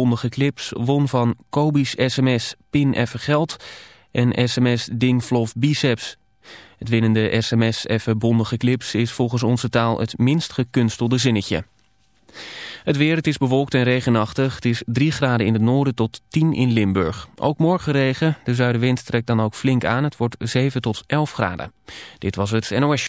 bondige clips won van Kobi's sms Pin even geld en sms Ding Vlof Biceps. Het winnende sms even bondige clips is volgens onze taal het minst gekunstelde zinnetje. Het weer, het is bewolkt en regenachtig. Het is 3 graden in het noorden tot 10 in Limburg. Ook morgen regen. De zuidenwind trekt dan ook flink aan. Het wordt 7 tot 11 graden. Dit was het NOS.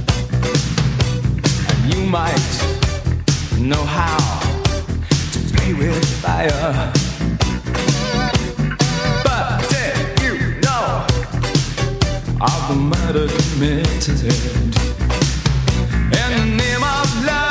You might know how to play with fire. But did you know of the murder committed? In the name of love,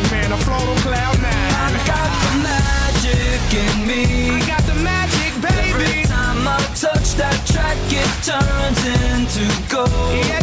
magic man, I on cloud nine. I got the magic in me. I got the magic, baby. Every time I touch that track, it turns into gold. Yeah.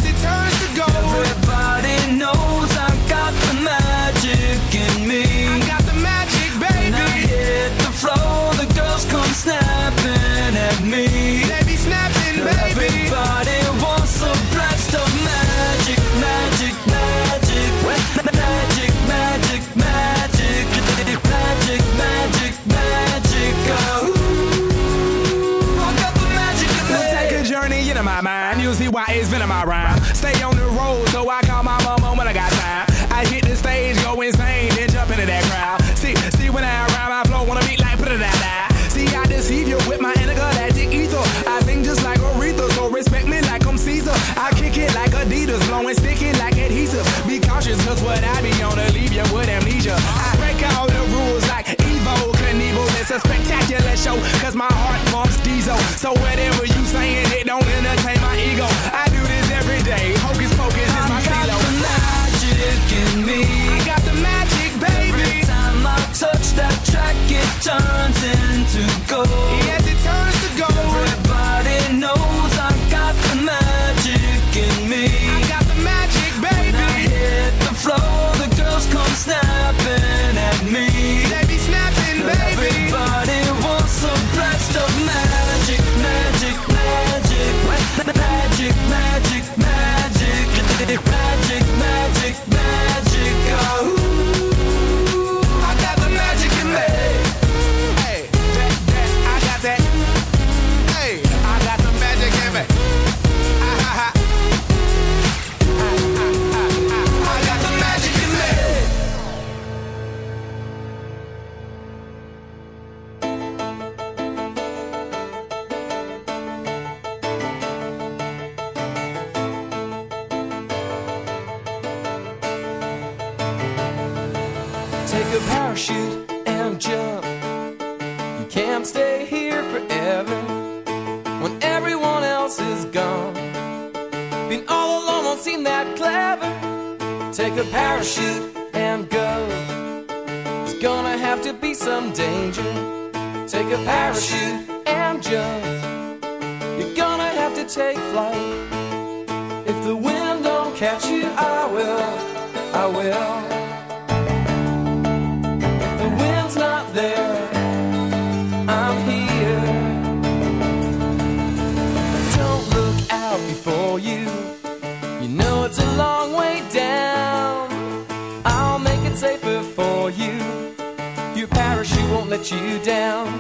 let you down.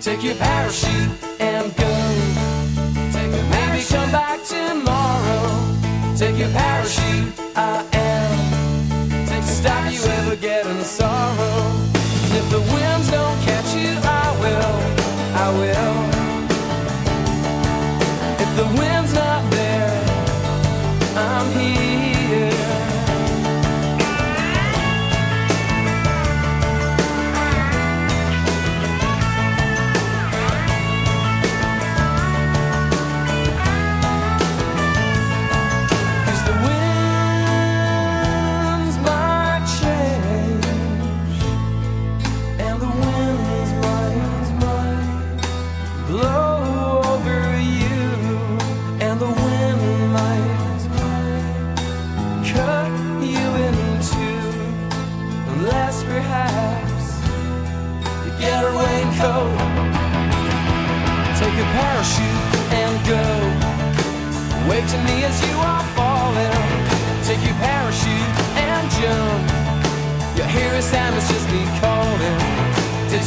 Take your parachute and go. Take Maybe come back tomorrow. Take your parachute, I am. Take stop you ever getting sorrow. And if the winds don't catch you, I will. I will.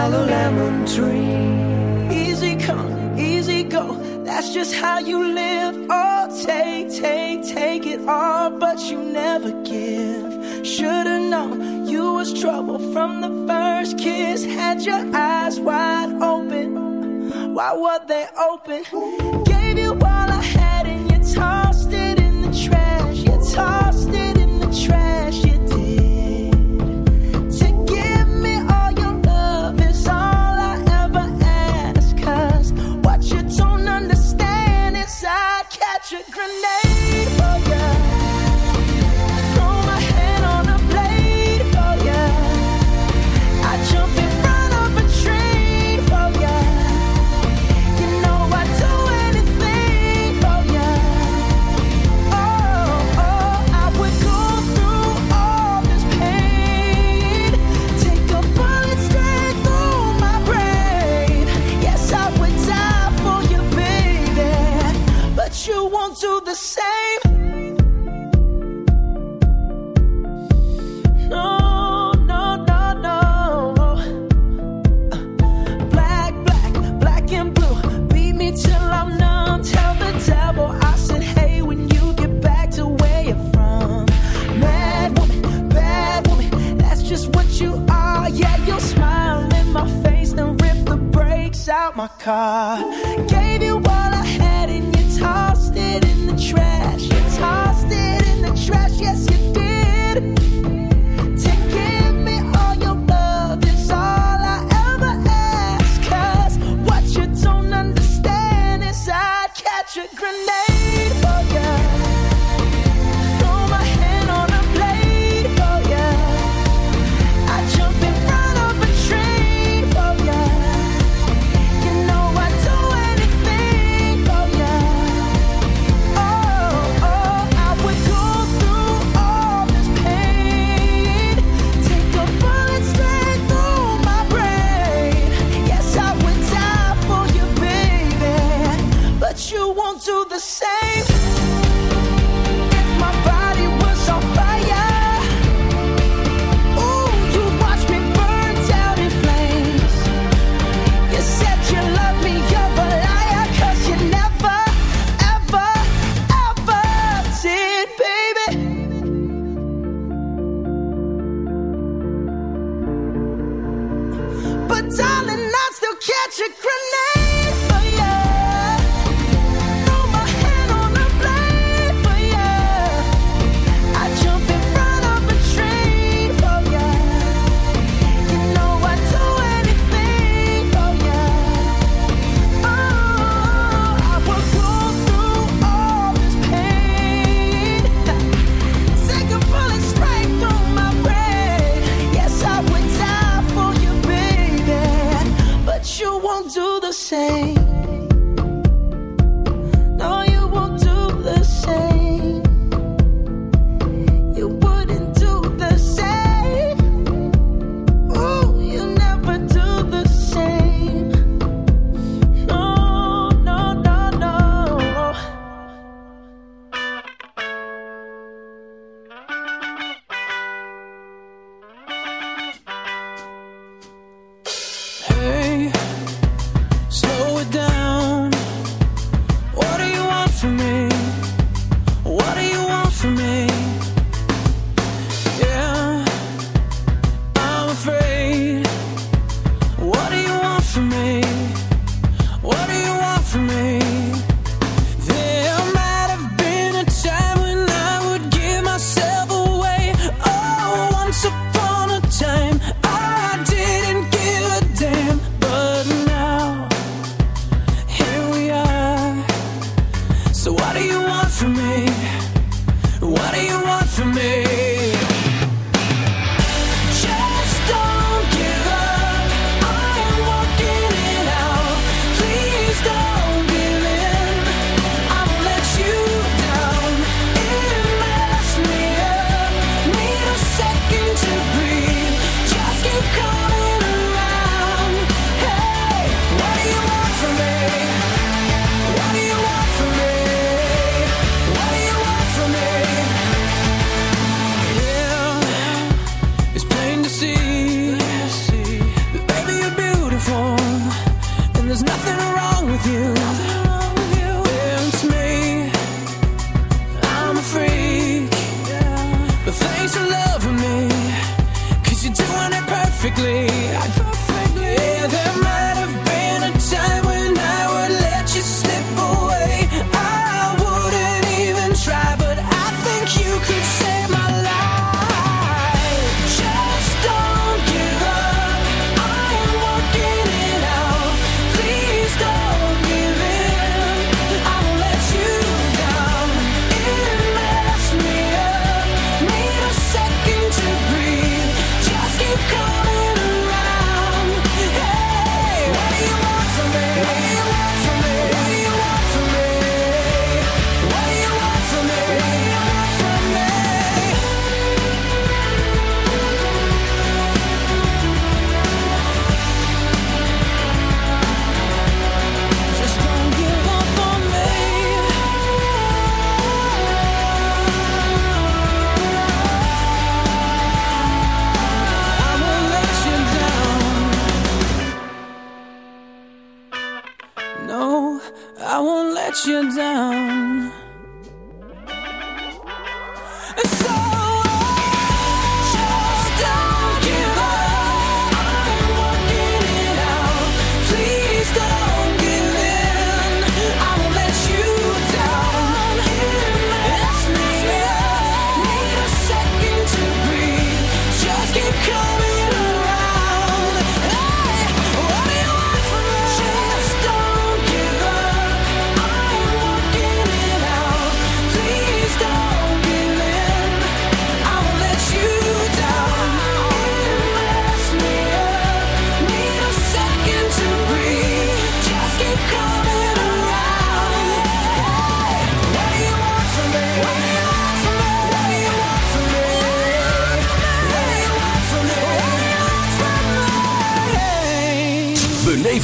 yellow lemon tree. Easy come, easy go. That's just how you live. Oh, take, take, take it all, but you never give. Should've known you was trouble from the first kiss. Had your eyes wide open. Why were they open? Gave you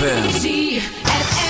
ZFM.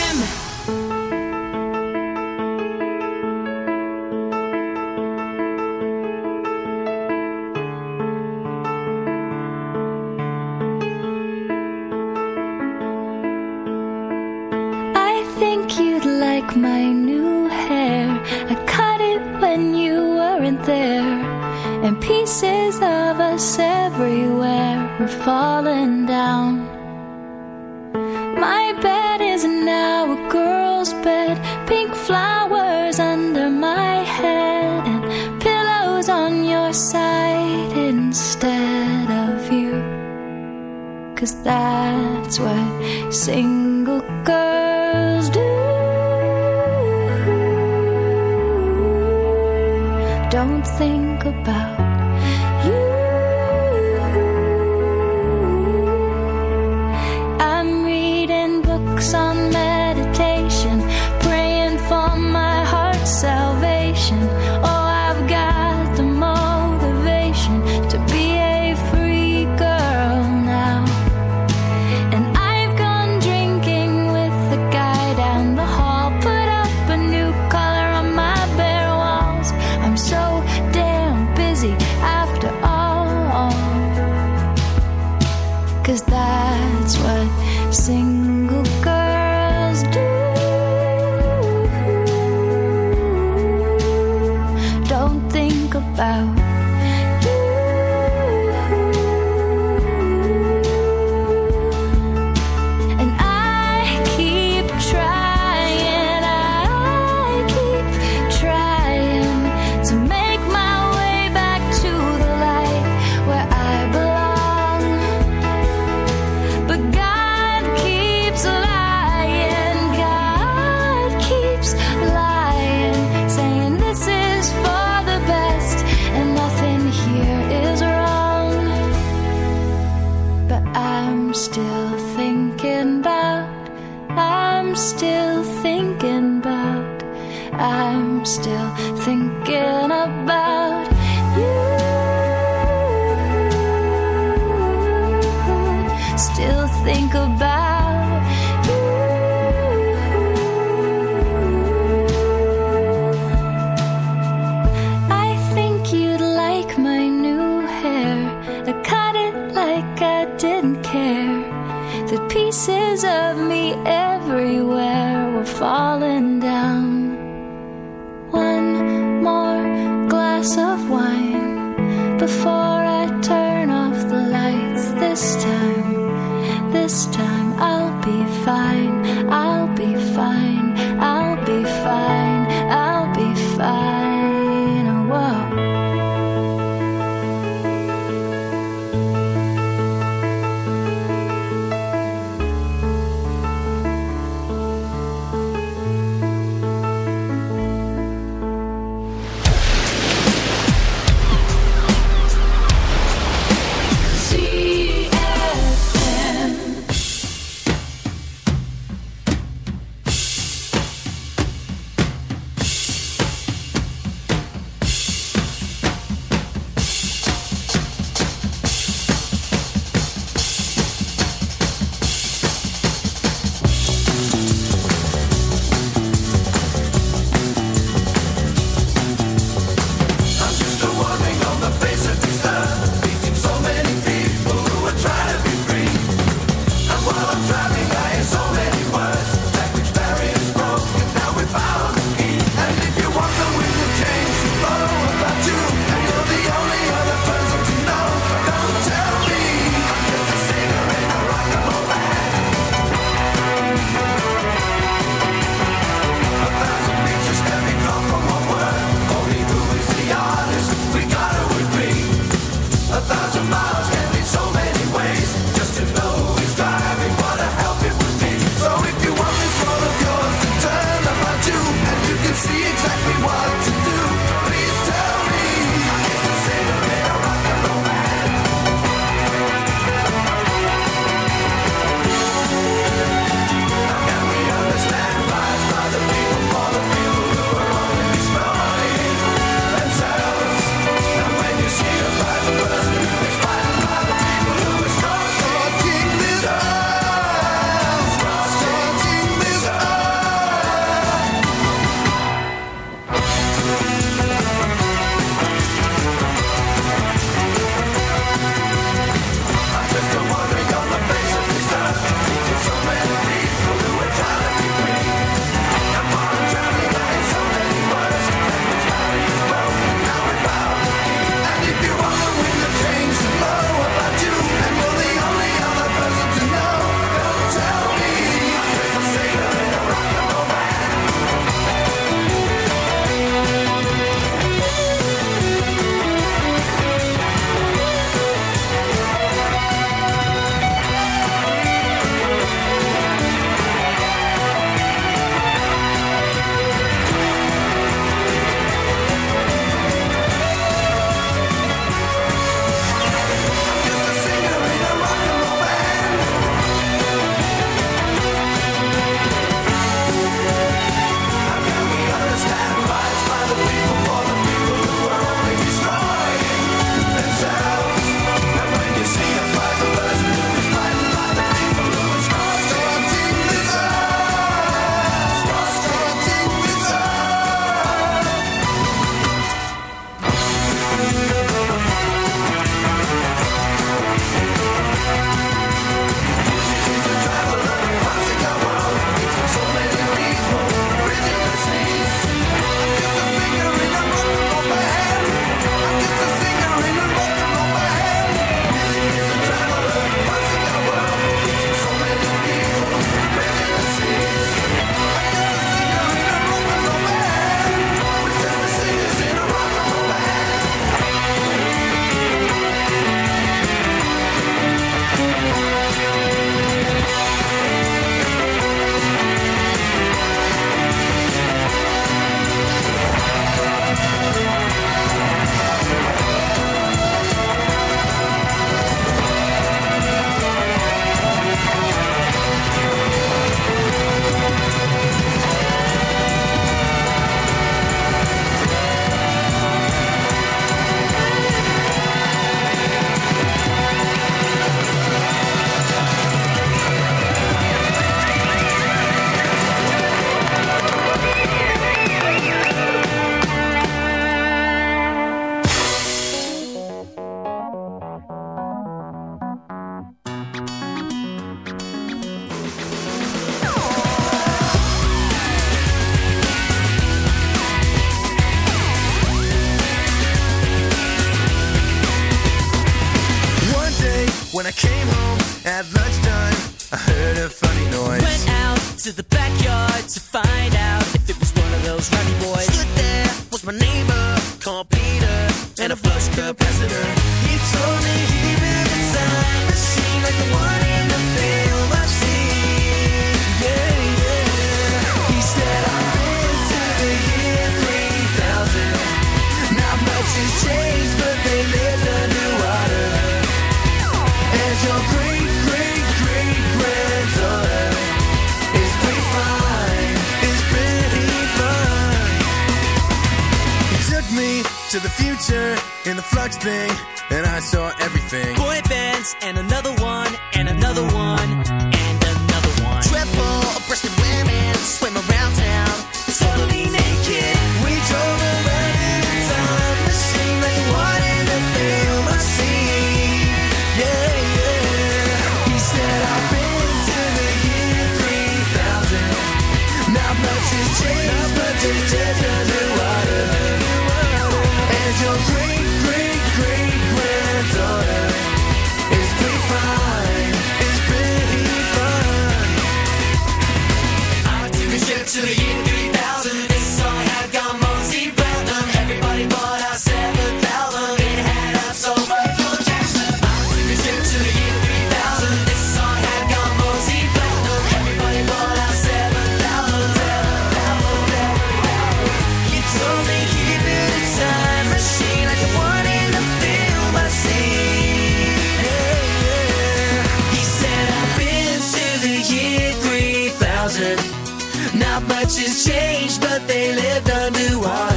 changed, but they lived under water.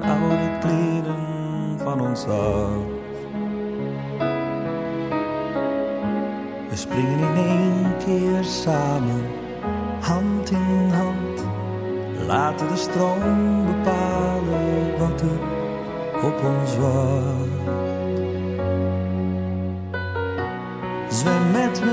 oude kleden van ons af. We springen in één keer samen, hand in hand. Laten de stroom bepalen wat er op ons wacht. Zwem met me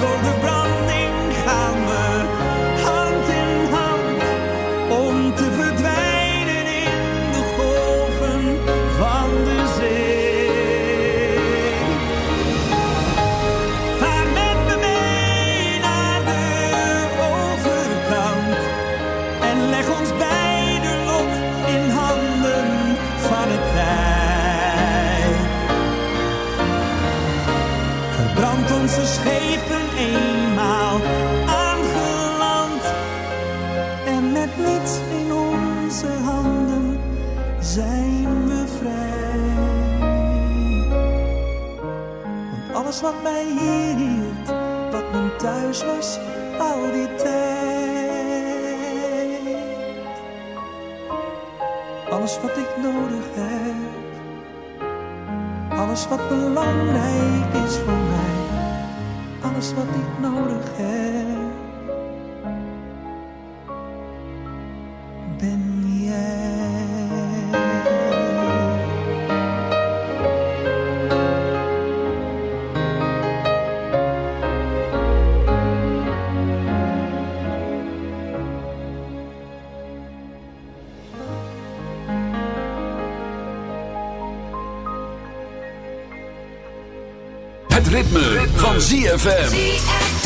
Dwars Ritme, van ZFM.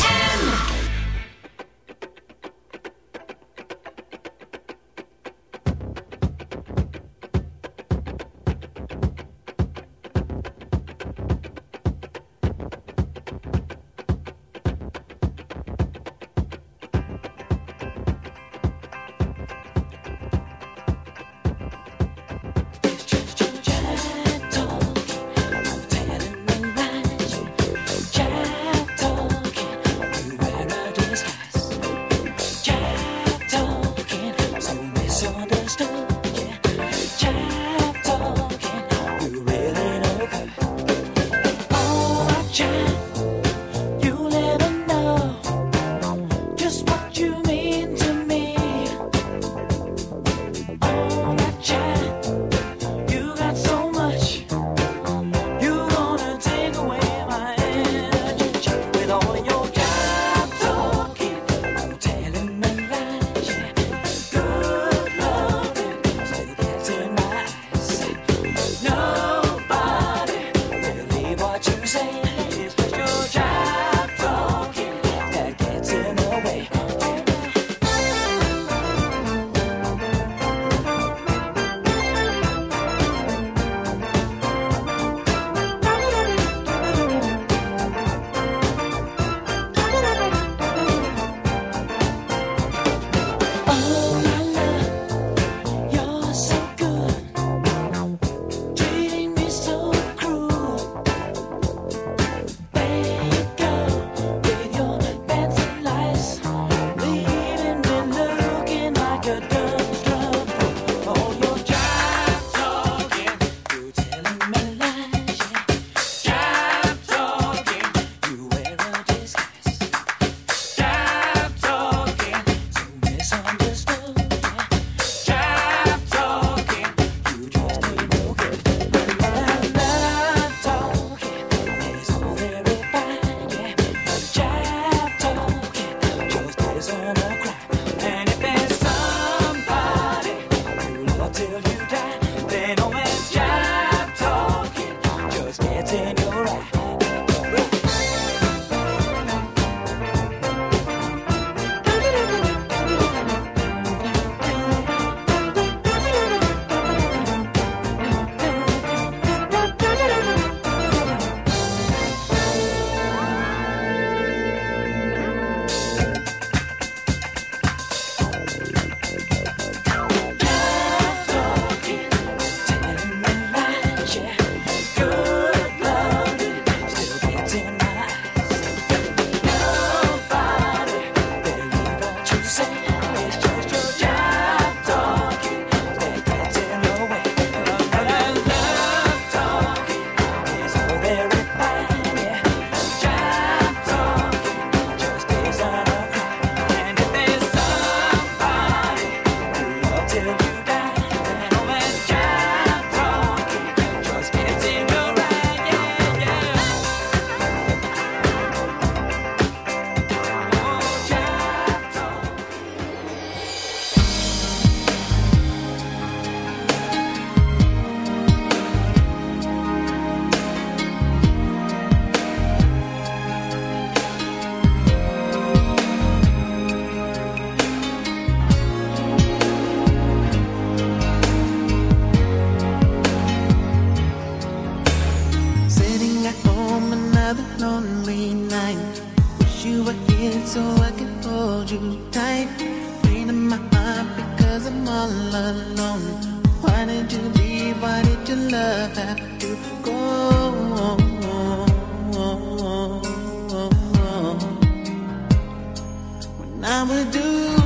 Why did you leave? Why did your love have to go? When I would do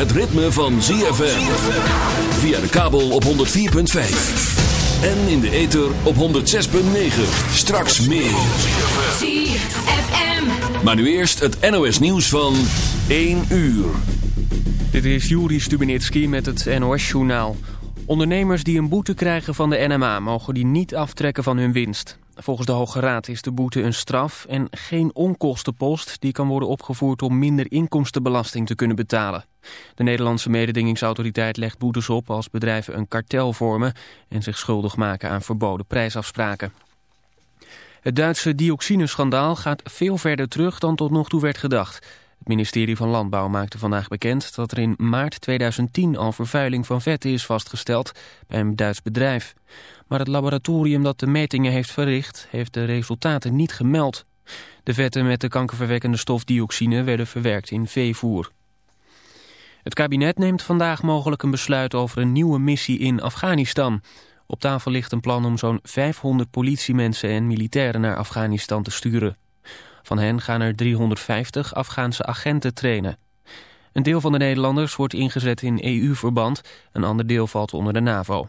het ritme van ZFM. Via de kabel op 104.5. En in de ether op 106.9. Straks meer. ZFM. Maar nu eerst het NOS nieuws van 1 uur. Dit is Juri Stubenitski met het NOS-journaal. Ondernemers die een boete krijgen van de NMA mogen die niet aftrekken van hun winst. Volgens de Hoge Raad is de boete een straf en geen onkostenpost... die kan worden opgevoerd om minder inkomstenbelasting te kunnen betalen. De Nederlandse mededingingsautoriteit legt boetes op als bedrijven een kartel vormen... en zich schuldig maken aan verboden prijsafspraken. Het Duitse dioxineschandaal gaat veel verder terug dan tot nog toe werd gedacht. Het ministerie van Landbouw maakte vandaag bekend dat er in maart 2010 al vervuiling van vetten is vastgesteld bij een Duits bedrijf. Maar het laboratorium dat de metingen heeft verricht heeft de resultaten niet gemeld. De vetten met de kankerverwekkende stof dioxine werden verwerkt in veevoer. Het kabinet neemt vandaag mogelijk een besluit over een nieuwe missie in Afghanistan. Op tafel ligt een plan om zo'n 500 politiemensen en militairen naar Afghanistan te sturen. Van hen gaan er 350 Afghaanse agenten trainen. Een deel van de Nederlanders wordt ingezet in EU-verband, een ander deel valt onder de NAVO.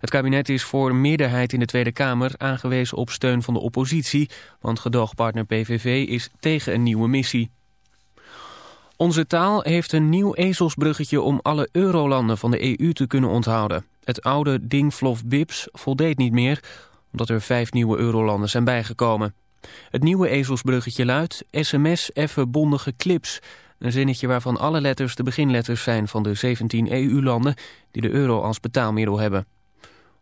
Het kabinet is voor meerderheid in de Tweede Kamer aangewezen op steun van de oppositie, want gedoogpartner PVV is tegen een nieuwe missie. Onze taal heeft een nieuw ezelsbruggetje om alle eurolanden van de EU te kunnen onthouden. Het oude Dingflof Bips voldeed niet meer, omdat er vijf nieuwe eurolanden zijn bijgekomen. Het nieuwe ezelsbruggetje luidt sms effe bondige clips. Een zinnetje waarvan alle letters de beginletters zijn van de 17 EU-landen die de euro als betaalmiddel hebben.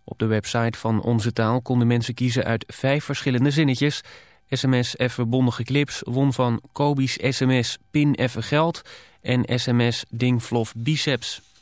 Op de website van Onze Taal konden mensen kiezen uit vijf verschillende zinnetjes. SMS effe bondige clips won van Kobi's sms pin effe geld en sms dingflof biceps.